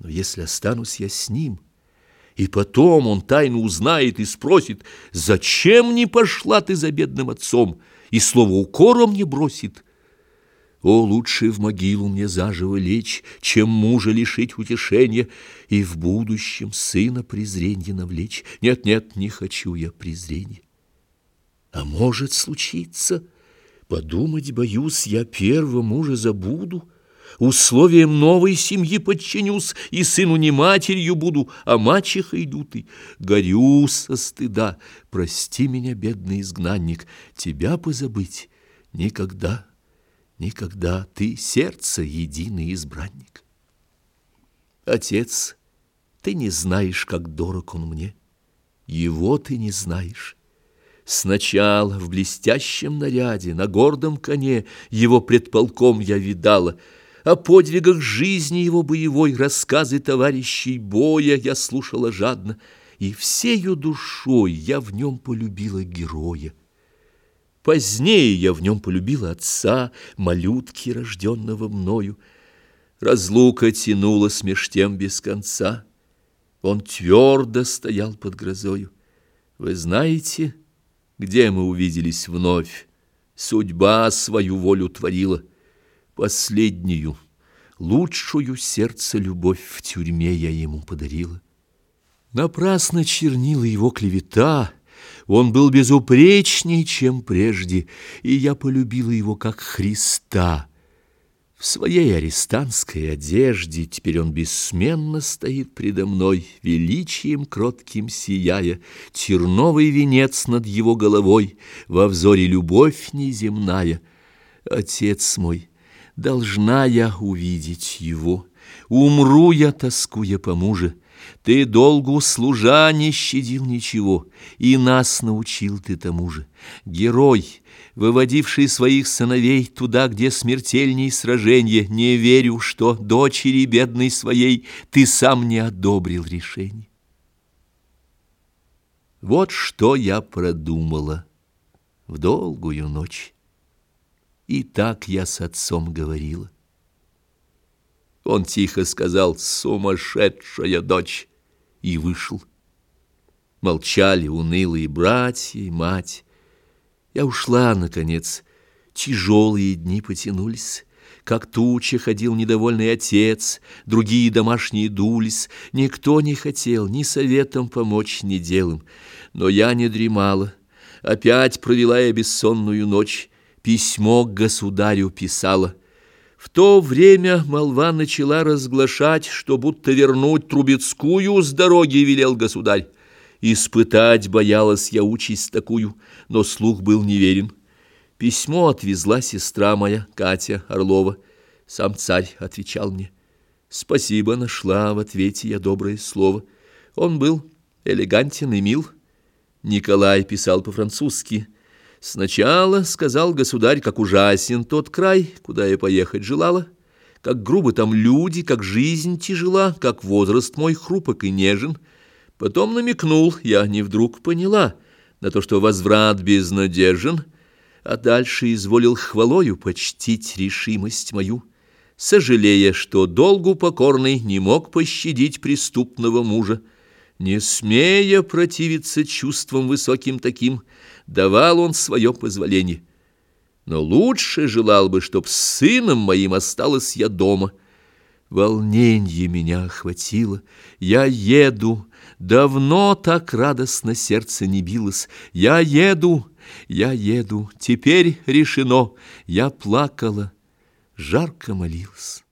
Но если останусь я с ним, и потом он тайну узнает и спросит, «Зачем не пошла ты за бедным отцом?» и слово укора мне бросит. О, лучше в могилу мне заживо лечь, чем мужа лишить утешения и в будущем сына презренье навлечь. Нет, нет, не хочу я презрения. А может случиться, подумать боюсь, я первого мужа забуду, Условиям новой семьи подчинюсь, И сыну не матерью буду, а мачехой лютой. Горю со стыда, прости меня, бедный изгнанник, Тебя позабыть никогда, никогда Ты сердце единый избранник. Отец, ты не знаешь, как дорог он мне, Его ты не знаешь. Сначала в блестящем наряде, на гордом коне Его предполком я видала — о подвигах жизни его боевой рассказы товарищей боя я слушала жадно, и всею душой я в нем полюбила героя. Позднее я в нем полюбила отца, малютки, рожденного мною. Разлука тянулась меж тем без конца. Он твердо стоял под грозою. Вы знаете, где мы увиделись вновь? Судьба свою волю творила — Последнюю, лучшую сердце любовь в тюрьме я ему подарила. Напрасно чернила его клевета, он был безупречней, чем прежде, и я полюбила его как Христа. В своей арестантской одежде теперь он бессменно стоит предо мной, величием кротким сияя, терновый венец над его головой, во взоре любовь неземная. Отец мой, Должна я увидеть его, умру я, тоскуя по муже. Ты долгу служа не щадил ничего, и нас научил ты тому же. Герой, выводивший своих сыновей туда, где смертельней сраженье, не верю, что дочери бедной своей ты сам не одобрил решение. Вот что я продумала в долгую ночь. И так я с отцом говорила. Он тихо сказал «Сумасшедшая дочь!» и вышел. Молчали унылые братья и мать. Я ушла, наконец. Тяжелые дни потянулись. Как туча ходил недовольный отец, другие домашние дулись. Никто не хотел ни советом помочь, ни делом. Но я не дремала. Опять провела я бессонную ночь письмо к государю писала. В то время молва начала разглашать, что будто вернуть Трубецкую с дороги велел государь. Испытать боялась я участь такую, но слух был неверен. Письмо отвезла сестра моя, Катя Орлова. Сам царь отвечал мне. Спасибо, нашла в ответе я доброе слово. Он был элегантен и мил. Николай писал по-французски — Сначала сказал государь, как ужасен тот край, куда я поехать желала, как грубы там люди, как жизнь тяжела, как возраст мой хрупок и нежен. Потом намекнул, я не вдруг поняла, на то, что возврат безнадежен, а дальше изволил хвалою почтить решимость мою, сожалея, что долгу покорный не мог пощадить преступного мужа, не смея противиться чувствам высоким таким, давал он свое позволение. Но лучше желал бы, чтоб с сыном моим осталась я дома. Волнение меня охватило. Я еду. Давно так радостно сердце не билось. Я еду, я еду. Теперь решено. Я плакала, жарко молилась.